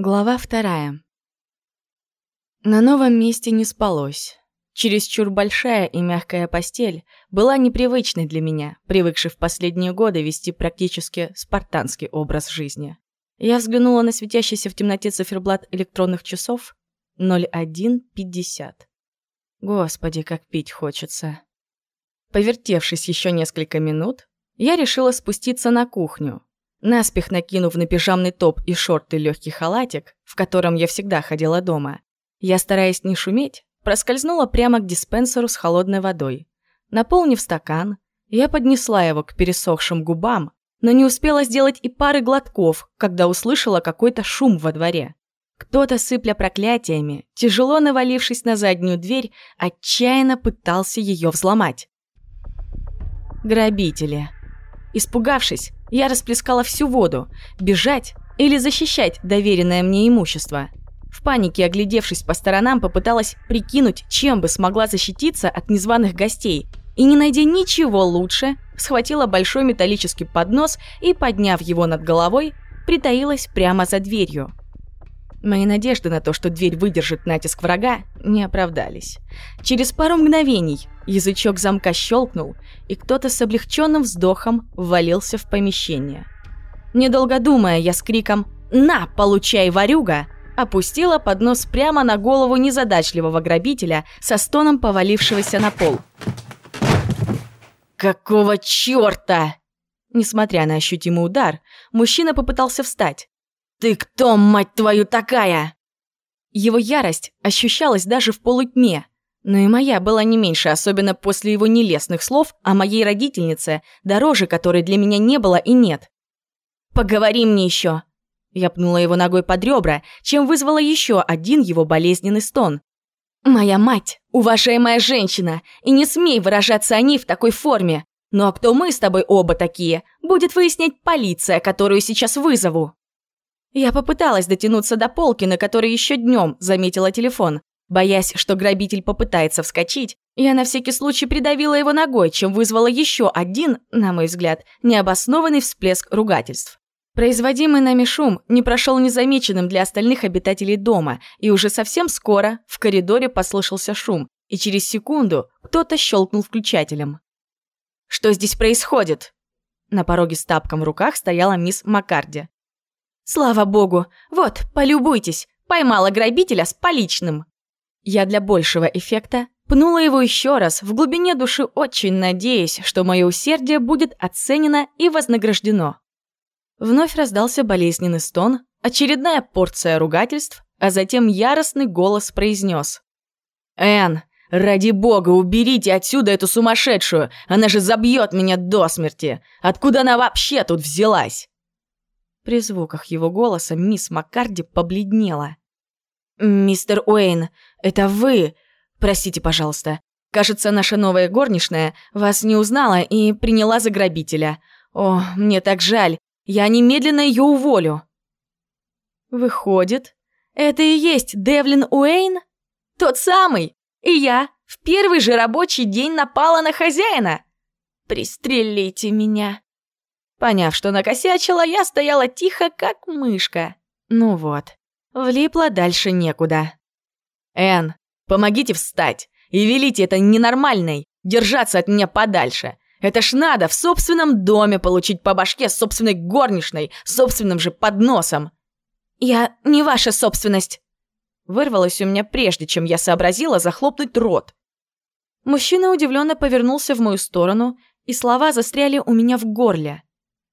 Глава вторая. На новом месте не спалось. Чересчур большая и мягкая постель была непривычной для меня, привыкшей в последние годы вести практически спартанский образ жизни. Я взглянула на светящийся в темноте циферблат электронных часов 01.50. Господи, как пить хочется. Повертевшись еще несколько минут, я решила спуститься на кухню, Наспех накинув на пижамный топ и шорты легкий халатик, в котором я всегда ходила дома, я, стараясь не шуметь, проскользнула прямо к диспенсеру с холодной водой. Наполнив стакан, я поднесла его к пересохшим губам, но не успела сделать и пары глотков, когда услышала какой-то шум во дворе. Кто-то, сыпля проклятиями, тяжело навалившись на заднюю дверь, отчаянно пытался ее взломать. Грабители. Испугавшись, я расплескала всю воду. Бежать или защищать доверенное мне имущество? В панике, оглядевшись по сторонам, попыталась прикинуть, чем бы смогла защититься от незваных гостей. И не найдя ничего лучше, схватила большой металлический поднос и, подняв его над головой, притаилась прямо за дверью. Мои надежды на то, что дверь выдержит натиск врага, не оправдались. Через пару мгновений язычок замка щелкнул, и кто-то с облегченным вздохом ввалился в помещение. Недолго думая, я с криком «На, получай, варюга!» опустила поднос прямо на голову незадачливого грабителя со стоном повалившегося на пол. «Какого чёрта?» Несмотря на ощутимый удар, мужчина попытался встать. «Ты кто, мать твою, такая?» Его ярость ощущалась даже в полутьме, но и моя была не меньше, особенно после его нелестных слов о моей родительнице, дороже которой для меня не было и нет. «Поговори мне еще!» Я пнула его ногой под ребра, чем вызвала еще один его болезненный стон. «Моя мать, уважаемая женщина, и не смей выражаться о ней в такой форме. Ну а кто мы с тобой оба такие, будет выяснять полиция, которую сейчас вызову». Я попыталась дотянуться до полки, на которой еще днем заметила телефон. Боясь, что грабитель попытается вскочить, я на всякий случай придавила его ногой, чем вызвала еще один, на мой взгляд, необоснованный всплеск ругательств. Производимый нами шум не прошел незамеченным для остальных обитателей дома, и уже совсем скоро в коридоре послышался шум, и через секунду кто-то щелкнул включателем. «Что здесь происходит?» На пороге с тапком в руках стояла мисс Маккарди. Слава богу! Вот, полюбуйтесь, поймала грабителя с поличным. Я для большего эффекта пнула его еще раз, в глубине души очень надеясь, что мое усердие будет оценено и вознаграждено. Вновь раздался болезненный стон, очередная порция ругательств, а затем яростный голос произнес. «Энн, ради бога, уберите отсюда эту сумасшедшую! Она же забьет меня до смерти! Откуда она вообще тут взялась?» При звуках его голоса мисс Маккарди побледнела. «Мистер Уэйн, это вы? Простите, пожалуйста. Кажется, наша новая горничная вас не узнала и приняла за грабителя. О, мне так жаль. Я немедленно ее уволю». «Выходит, это и есть Девлин Уэйн? Тот самый! И я в первый же рабочий день напала на хозяина! Пристрелите меня!» Поняв, что накосячила, я стояла тихо, как мышка. Ну вот, влипла дальше некуда. «Энн, помогите встать и велите это ненормальной держаться от меня подальше. Это ж надо в собственном доме получить по башке собственной горничной, собственным же подносом». «Я не ваша собственность», вырвалось у меня прежде, чем я сообразила захлопнуть рот. Мужчина удивленно повернулся в мою сторону, и слова застряли у меня в горле.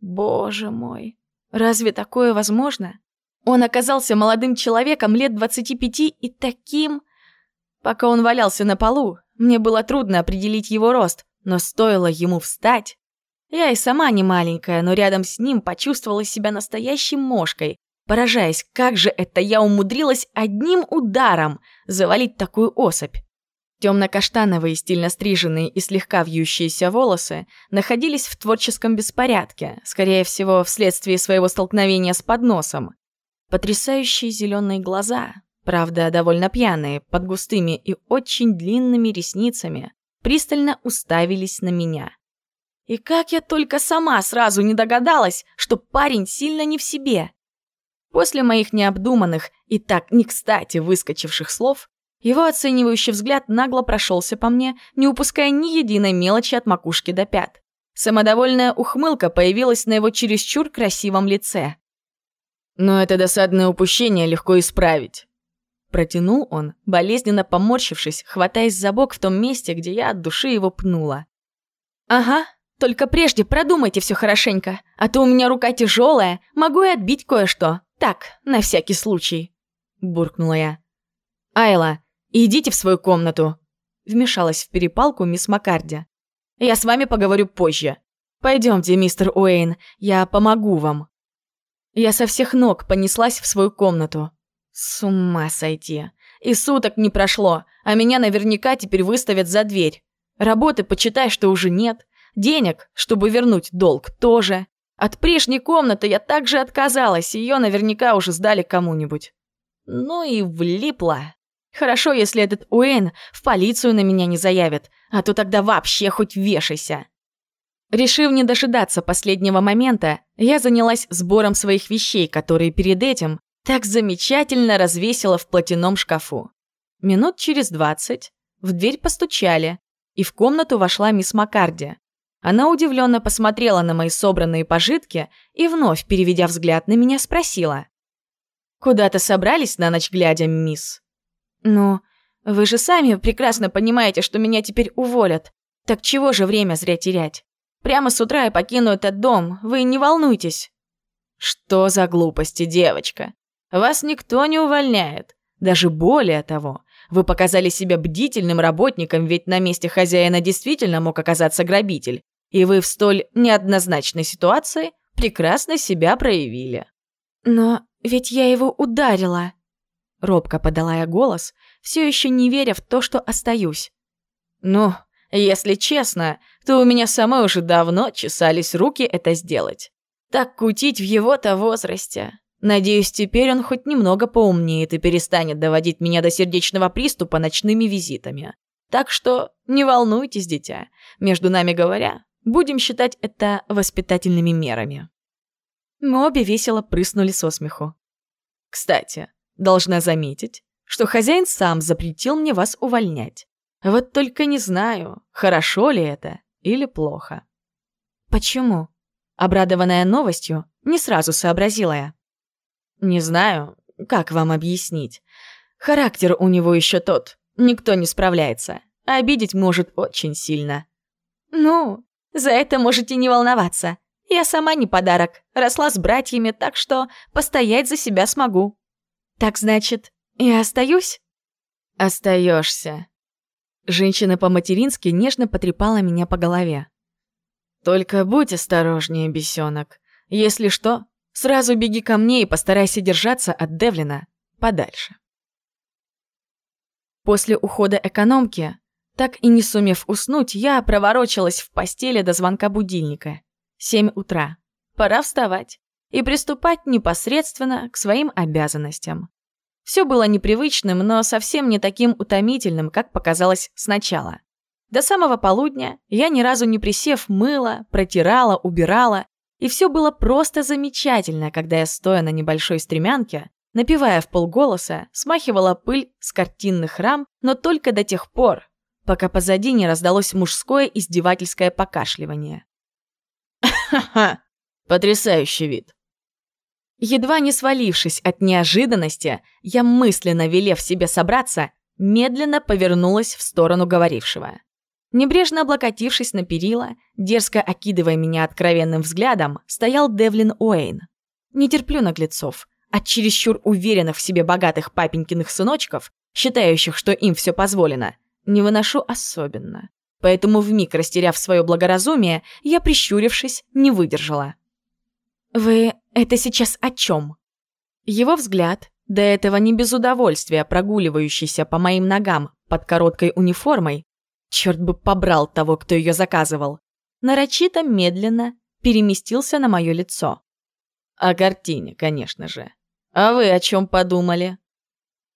Боже мой, разве такое возможно? Он оказался молодым человеком лет 25 и таким... Пока он валялся на полу, мне было трудно определить его рост, но стоило ему встать. Я и сама не маленькая, но рядом с ним почувствовала себя настоящей мошкой, поражаясь, как же это я умудрилась одним ударом завалить такую особь. Темно-каштановые, стильно стриженные и слегка вьющиеся волосы находились в творческом беспорядке, скорее всего, вследствие своего столкновения с подносом. Потрясающие зеленые глаза, правда, довольно пьяные, под густыми и очень длинными ресницами, пристально уставились на меня. И как я только сама сразу не догадалась, что парень сильно не в себе. После моих необдуманных и так не кстати выскочивших слов, его оценивающий взгляд нагло прошелся по мне, не упуская ни единой мелочи от макушки до пят. Самодовольная ухмылка появилась на его чересчур красивом лице. «Но это досадное упущение легко исправить», — протянул он, болезненно поморщившись, хватаясь за бок в том месте, где я от души его пнула. «Ага, только прежде продумайте все хорошенько, а то у меня рука тяжелая, могу и отбить кое-что. Так, на всякий случай», — буркнула я. «Айла, идите в свою комнату», — вмешалась в перепалку мисс Маккарди. «Я с вами поговорю позже. Пойдемте, мистер Уэйн, я помогу вам». Я со всех ног понеслась в свою комнату. С ума сойти. И суток не прошло, а меня наверняка теперь выставят за дверь. Работы, почитай, что уже нет. Денег, чтобы вернуть долг, тоже. От прежней комнаты я также отказалась, ее наверняка уже сдали кому-нибудь. Ну и влипла. Хорошо, если этот Уэйн в полицию на меня не заявит, а то тогда вообще хоть вешайся. Решив не дожидаться последнего момента, я занялась сбором своих вещей, которые перед этим так замечательно развесила в платяном шкафу. Минут через двадцать в дверь постучали, и в комнату вошла мисс Маккарди. Она удивленно посмотрела на мои собранные пожитки и, вновь переведя взгляд на меня, спросила. «Куда-то собрались на ночь глядя, мисс?» «Ну, вы же сами прекрасно понимаете, что меня теперь уволят. Так чего же время зря терять? Прямо с утра я покину этот дом, вы не волнуйтесь». «Что за глупости, девочка? Вас никто не увольняет. Даже более того, вы показали себя бдительным работником, ведь на месте хозяина действительно мог оказаться грабитель, и вы в столь неоднозначной ситуации прекрасно себя проявили». «Но ведь я его ударила», — робко подала я голос, все еще не веря в то, что остаюсь. «Ну, если честно, то у меня самой уже давно чесались руки это сделать. Так кутить в его-то возрасте. Надеюсь, теперь он хоть немного поумнеет и перестанет доводить меня до сердечного приступа ночными визитами. Так что не волнуйтесь, дитя. Между нами говоря, будем считать это воспитательными мерами. Мы обе весело прыснули со смеху. Кстати, должна заметить, что хозяин сам запретил мне вас увольнять. Вот только не знаю, хорошо ли это или плохо. Почему? Обрадованная новостью, не сразу сообразила я. Не знаю, как вам объяснить. Характер у него еще тот. Никто не справляется. обидеть может очень сильно. Ну, за это можете не волноваться. Я сама не подарок. Росла с братьями, так что постоять за себя смогу. Так значит, я остаюсь? Остаешься. Женщина по-матерински нежно потрепала меня по голове. «Только будь осторожнее, бесенок. Если что, сразу беги ко мне и постарайся держаться от Девлина подальше». После ухода экономки, так и не сумев уснуть, я проворочилась в постели до звонка будильника. Семь утра. Пора вставать и приступать непосредственно к своим обязанностям. Все было непривычным, но совсем не таким утомительным, как показалось сначала. До самого полудня я ни разу не присев мыла, протирала, убирала, и все было просто замечательно, когда я, стоя на небольшой стремянке, напевая в полголоса, смахивала пыль с картинных рам, но только до тех пор, пока позади не раздалось мужское издевательское покашливание. «Ха-ха! Потрясающий вид! Едва не свалившись от неожиданности, я мысленно велев себе собраться, медленно повернулась в сторону говорившего. Небрежно облокотившись на перила, дерзко окидывая меня откровенным взглядом, стоял Девлин Уэйн. Не терплю наглецов, от чересчур уверенных в себе богатых папенькиных сыночков, считающих, что им все позволено, не выношу особенно. Поэтому вмиг растеряв свое благоразумие, я, прищурившись, не выдержала. «Вы это сейчас о чем?» Его взгляд, до этого не без удовольствия прогуливающийся по моим ногам под короткой униформой, черт бы побрал того, кто ее заказывал, нарочито медленно переместился на мое лицо. О картине, конечно же. А вы о чем подумали?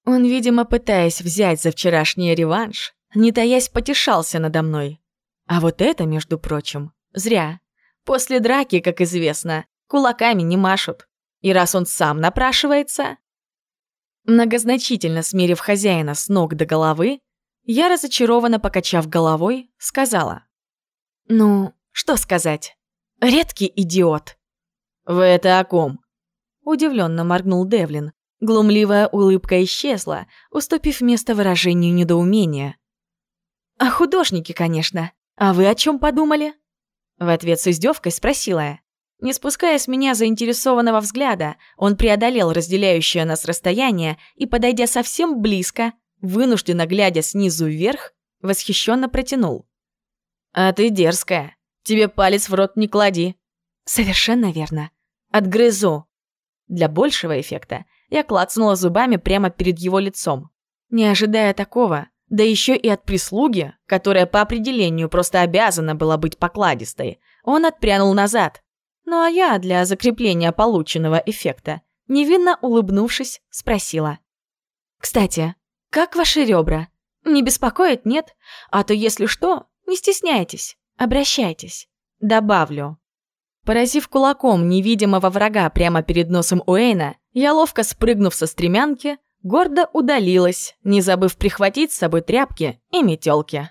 Он, видимо, пытаясь взять за вчерашний реванш, не таясь потешался надо мной. А вот это, между прочим, зря. После драки, как известно, Кулаками не машут. И раз он сам напрашивается... Многозначительно смерив хозяина с ног до головы, я, разочарованно покачав головой, сказала. «Ну, что сказать? Редкий идиот». «Вы это о ком?» Удивленно моргнул Девлин. Глумливая улыбка исчезла, уступив место выражению недоумения. «О художнике, конечно. А вы о чем подумали?» В ответ с издевкой спросила я. Не спуская с меня заинтересованного взгляда, он преодолел разделяющее нас расстояние и, подойдя совсем близко, вынужденно глядя снизу вверх, восхищенно протянул. «А ты дерзкая. Тебе палец в рот не клади». «Совершенно верно. Отгрызу». Для большего эффекта я клацнула зубами прямо перед его лицом. Не ожидая такого, да еще и от прислуги, которая по определению просто обязана была быть покладистой, он отпрянул назад. Ну а я для закрепления полученного эффекта, невинно улыбнувшись, спросила. «Кстати, как ваши ребра? Не беспокоит, нет? А то, если что, не стесняйтесь, обращайтесь. Добавлю». Поразив кулаком невидимого врага прямо перед носом Уэйна, я, ловко спрыгнув со стремянки, гордо удалилась, не забыв прихватить с собой тряпки и метелки.